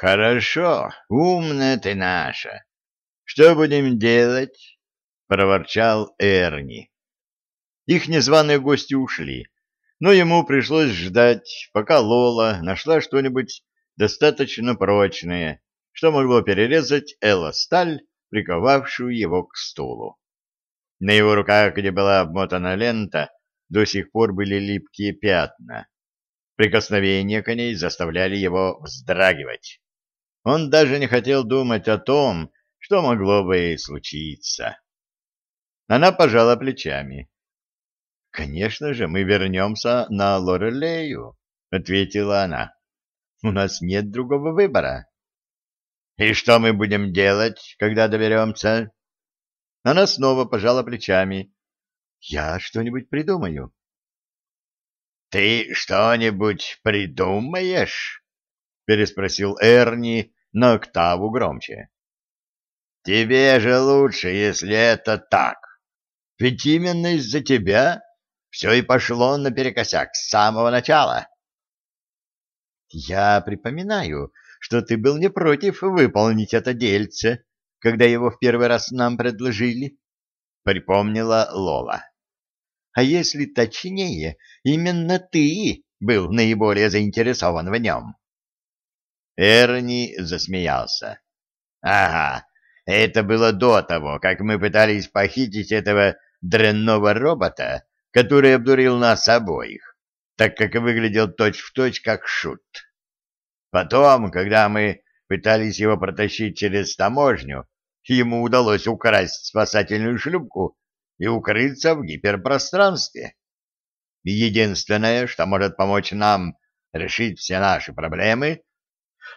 Хорошо, умная ты наша. Что будем делать? проворчал Эрни. Их незваные гости ушли, но ему пришлось ждать, пока Лола нашла что-нибудь достаточно прочное, что могло перерезать Элла сталь, приковавшую его к стулу. На его руках, где была обмотана лента, до сих пор были липкие пятна. Прикосновения к ней заставляли его вздрагивать. Он даже не хотел думать о том, что могло бы случиться. Она пожала плечами. — Конечно же, мы вернемся на Лорелею, — ответила она. — У нас нет другого выбора. — И что мы будем делать, когда доберемся? Она снова пожала плечами. — Я что-нибудь придумаю. — Ты что-нибудь придумаешь? — переспросил Эрни на октаву громче. — Тебе же лучше, если это так. Ведь именно из-за тебя все и пошло наперекосяк с самого начала. — Я припоминаю, что ты был не против выполнить это дельце, когда его в первый раз нам предложили, — припомнила Лола. — А если точнее, именно ты был наиболее заинтересован в нем. Эрни засмеялся. — Ага, это было до того, как мы пытались похитить этого дрянного робота, который обдурил нас обоих, так как выглядел точь-в-точь точь как шут. Потом, когда мы пытались его протащить через таможню, ему удалось украсть спасательную шлюпку и укрыться в гиперпространстве. Единственное, что может помочь нам решить все наши проблемы,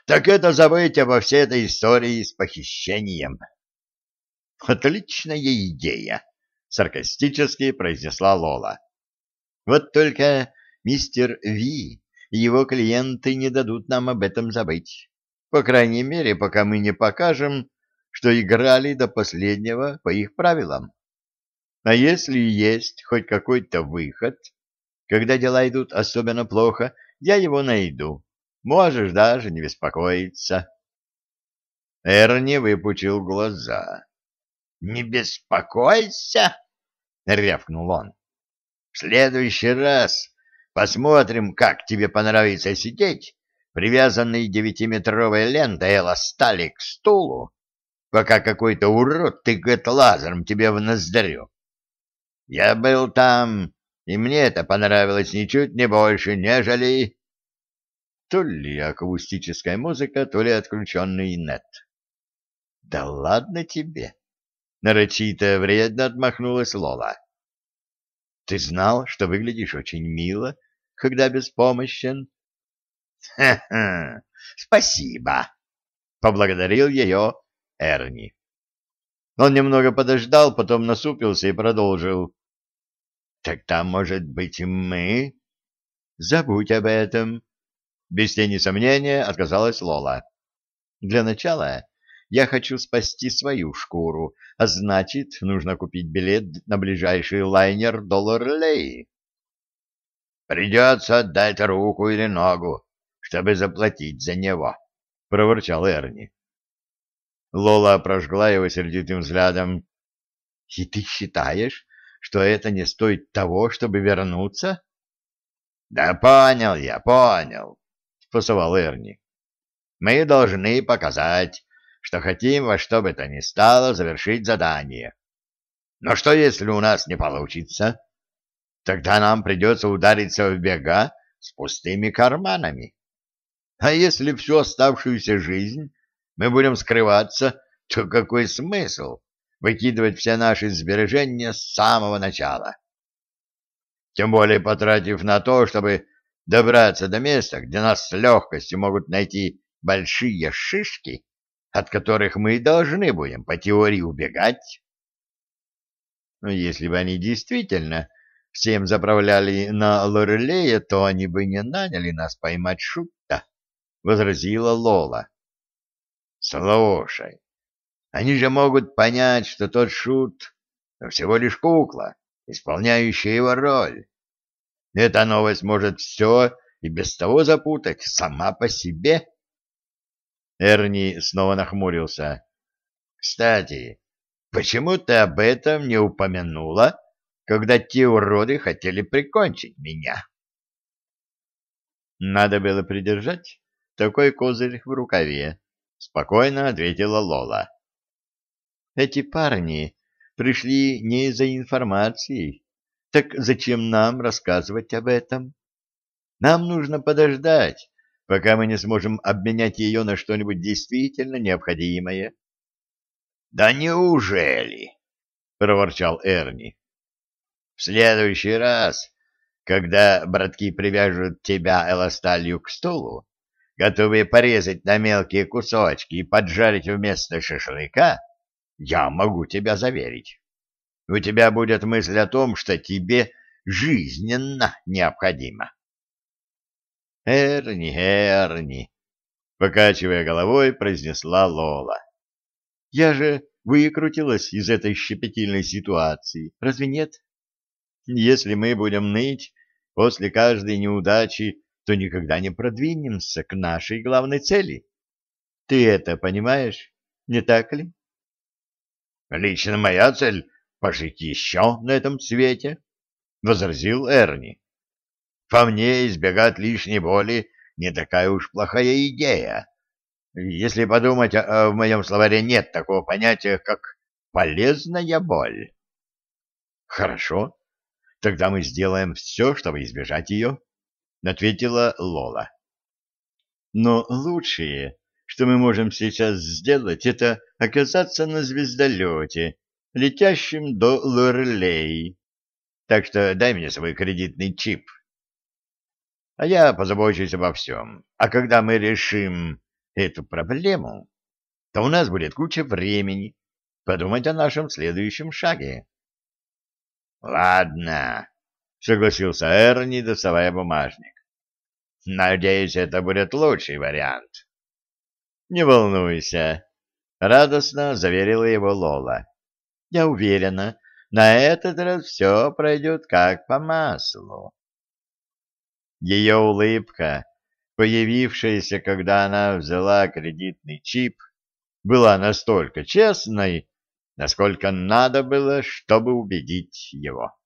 так это забыть обо всей этой истории с похищением. Отличная идея, саркастически произнесла Лола. Вот только мистер Ви и его клиенты не дадут нам об этом забыть. По крайней мере, пока мы не покажем, что играли до последнего по их правилам. А если есть хоть какой-то выход, когда дела идут особенно плохо, я его найду. Можешь даже не беспокоиться. Эрни выпучил глаза. — Не беспокойся, — рявкнул он. — В следующий раз посмотрим, как тебе понравится сидеть, привязанный девятиметровой лентой эластали к стулу, пока какой-то урод тыкает лазером тебе в ноздрю. Я был там, и мне это понравилось ничуть не больше, нежели... То ли акустическая музыка, то ли отключенный нет. — Да ладно тебе! Нарочито вредно отмахнулась Лола. Ты знал, что выглядишь очень мило, когда беспомощен? Ха-ха, спасибо, поблагодарил ее Эрни. Он немного подождал, потом насупился и продолжил. Тогда, может быть, мы? Забудь об этом. Без тени сомнения отказалась Лола. Для начала я хочу спасти свою шкуру, а значит, нужно купить билет на ближайший лайнер до Лорлей. Придется отдать руку или ногу, чтобы заплатить за него, — проворчал Эрни. Лола прожгла его сердитым взглядом. — И ты считаешь, что это не стоит того, чтобы вернуться? — Да понял я, понял, — спасовал Эрни. — Мы должны показать, что хотим во что бы то ни стало завершить задание. Но что, если у нас не получится? Тогда нам придется удариться в бега с пустыми карманами. А если всю оставшуюся жизнь мы будем скрываться, то какой смысл выкидывать все наши сбережения с самого начала? Тем более потратив на то, чтобы добраться до места, где нас с легкостью могут найти большие шишки, от которых мы и должны будем по теории убегать. Но если бы они действительно всем заправляли на Лорелея, то они бы не наняли нас поймать Шутта, — возразила Лола. — Слушай, они же могут понять, что тот Шут всего лишь кукла, исполняющая его роль. Эта новость может все и без того запутать сама по себе. Эрни снова нахмурился. Кстати, почему ты об этом не упомянула, когда те уроды хотели прикончить меня? Надо было придержать такой козырь в рукаве, спокойно ответила Лола. Эти парни пришли не за информацией. Так зачем нам рассказывать об этом? Нам нужно подождать, пока мы не сможем обменять ее на что-нибудь действительно необходимое. — Да неужели? — проворчал Эрни. — В следующий раз, когда братки привяжут тебя эласталью к стулу, готовые порезать на мелкие кусочки и поджарить вместо шашлыка, я могу тебя заверить. У тебя будет мысль о том, что тебе жизненно необходимо. Эрни, Эрни, покачивая головой, произнесла Лола. Я же выкрутилась из этой щепетильной ситуации, разве нет? Если мы будем ныть после каждой неудачи, то никогда не продвинемся к нашей главной цели. Ты это понимаешь, не так ли? Лично моя цель — пожить еще на этом свете, — возразил Эрни. По мне, избегать лишней боли не такая уж плохая идея. Если подумать, а, в моем словаре нет такого понятия, как полезная боль. Хорошо, тогда мы сделаем все, чтобы избежать ее, — ответила Лола. Но лучшее, что мы можем сейчас сделать, это оказаться на звездолете, летящем до Лорелей. Так что дай мне свой кредитный чип. А я позабочусь обо всем. А когда мы решим эту проблему, то у нас будет куча времени подумать о нашем следующем шаге. — Ладно, — согласился Эрни, доставая бумажник. — Надеюсь, это будет лучший вариант. — Не волнуйся, — радостно заверила его Лола. — Я уверена, на этот раз все пройдет как по маслу. Ее улыбка, появившаяся, когда она взяла кредитный чип, была настолько честной, насколько надо было, чтобы убедить его.